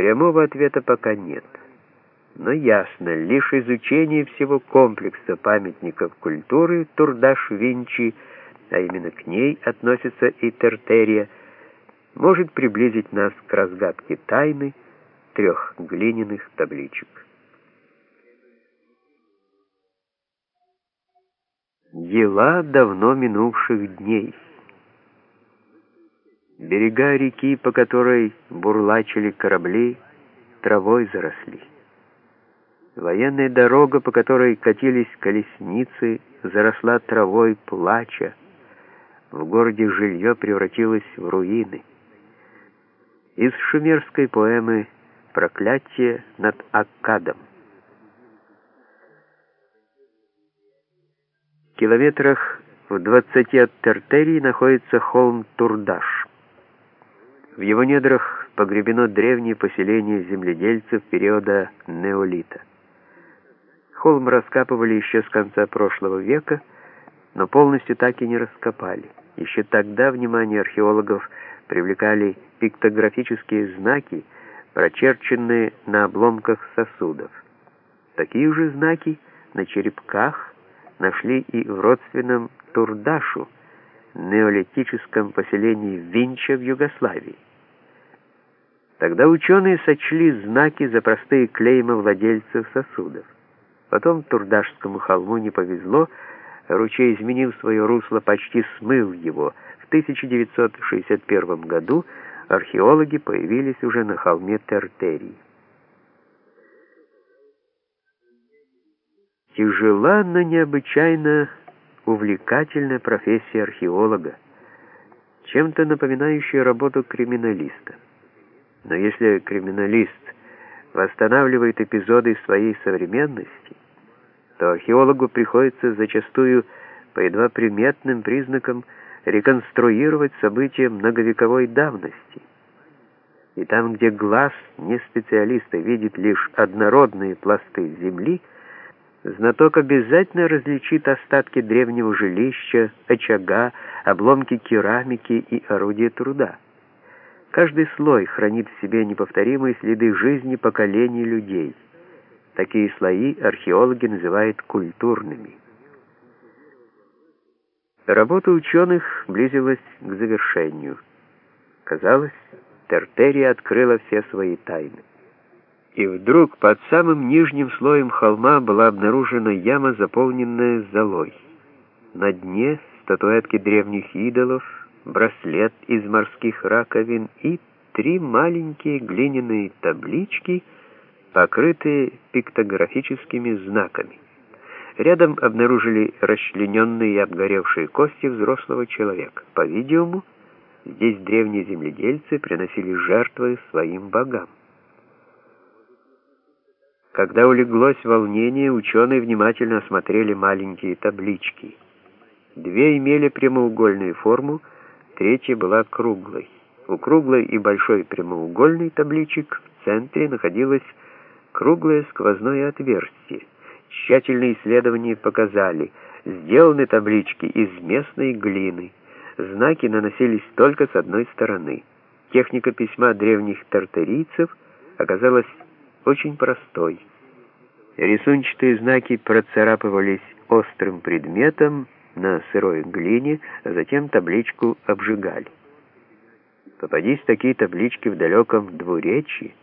Прямого ответа пока нет. Но ясно, лишь изучение всего комплекса памятников культуры Турдаш-Винчи, а именно к ней относится и Тертерия, может приблизить нас к разгадке тайны трех глиняных табличек. Дела давно минувших дней. Берега реки, по которой бурлачили корабли, травой заросли. Военная дорога, по которой катились колесницы, заросла травой плача. В городе жилье превратилось в руины. Из шумерской поэмы «Проклятие над Аккадом». В километрах в двадцати от Тертерии находится холм Турдаш. В его недрах погребено древнее поселение земледельцев периода неолита. Холм раскапывали еще с конца прошлого века, но полностью так и не раскопали. Еще тогда внимание археологов привлекали пиктографические знаки, прочерченные на обломках сосудов. Такие же знаки на черепках нашли и в родственном Турдашу, неолитическом поселении Винча в Югославии. Тогда ученые сочли знаки за простые клейма владельцев сосудов. Потом Турдашскому холму не повезло, ручей, изменив свое русло, почти смыл его. В 1961 году археологи появились уже на холме Тертерий. Тяжела, но необычайно увлекательная профессия археолога, чем-то напоминающая работу криминалиста. Но если криминалист восстанавливает эпизоды своей современности, то археологу приходится зачастую по едва приметным признакам реконструировать события многовековой давности. И там, где глаз не специалиста видит лишь однородные пласты земли, знаток обязательно различит остатки древнего жилища, очага, обломки керамики и орудия труда. Каждый слой хранит в себе неповторимые следы жизни поколений людей. Такие слои археологи называют культурными. Работа ученых близилась к завершению. Казалось, Тертерия открыла все свои тайны. И вдруг под самым нижним слоем холма была обнаружена яма, заполненная золой. На дне статуэтки древних идолов, браслет из морских раковин и три маленькие глиняные таблички, покрытые пиктографическими знаками. Рядом обнаружили расчлененные и обгоревшие кости взрослого человека. По-видимому, здесь древние земледельцы приносили жертвы своим богам. Когда улеглось волнение, ученые внимательно осмотрели маленькие таблички. Две имели прямоугольную форму, третья была круглой. У круглой и большой прямоугольной табличек в центре находилось круглое сквозное отверстие. Тщательные исследования показали, сделаны таблички из местной глины. Знаки наносились только с одной стороны. Техника письма древних тартарийцев оказалась очень простой. Рисунчатые знаки процарапывались острым предметом, на сырой глине, а затем табличку обжигали. Попадись такие таблички в далеком двуречии,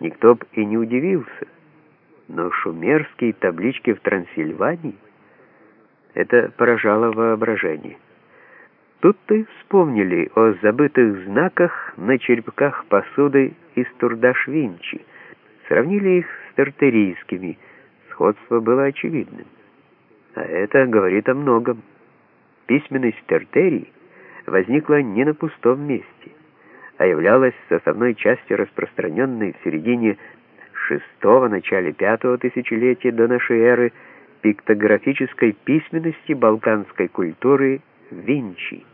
никто б и не удивился. Но шумерские таблички в Трансильвании — это поражало воображение. Тут-то и вспомнили о забытых знаках на черепках посуды из Турдаш-Винчи, сравнили их с тартерийскими, сходство было очевидным. А это говорит о многом. Письменность Тертерии возникла не на пустом месте, а являлась составной частью распространенной в середине шестого, начале пятого тысячелетия до нашей эры пиктографической письменности балканской культуры Винчи.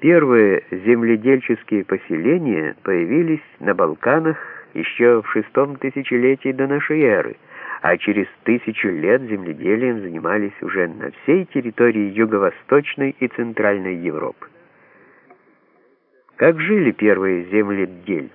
Первые земледельческие поселения появились на Балканах еще в шестом тысячелетии до нашей эры, а через тысячу лет земледелием занимались уже на всей территории Юго-Восточной и Центральной Европы. Как жили первые земледельцы?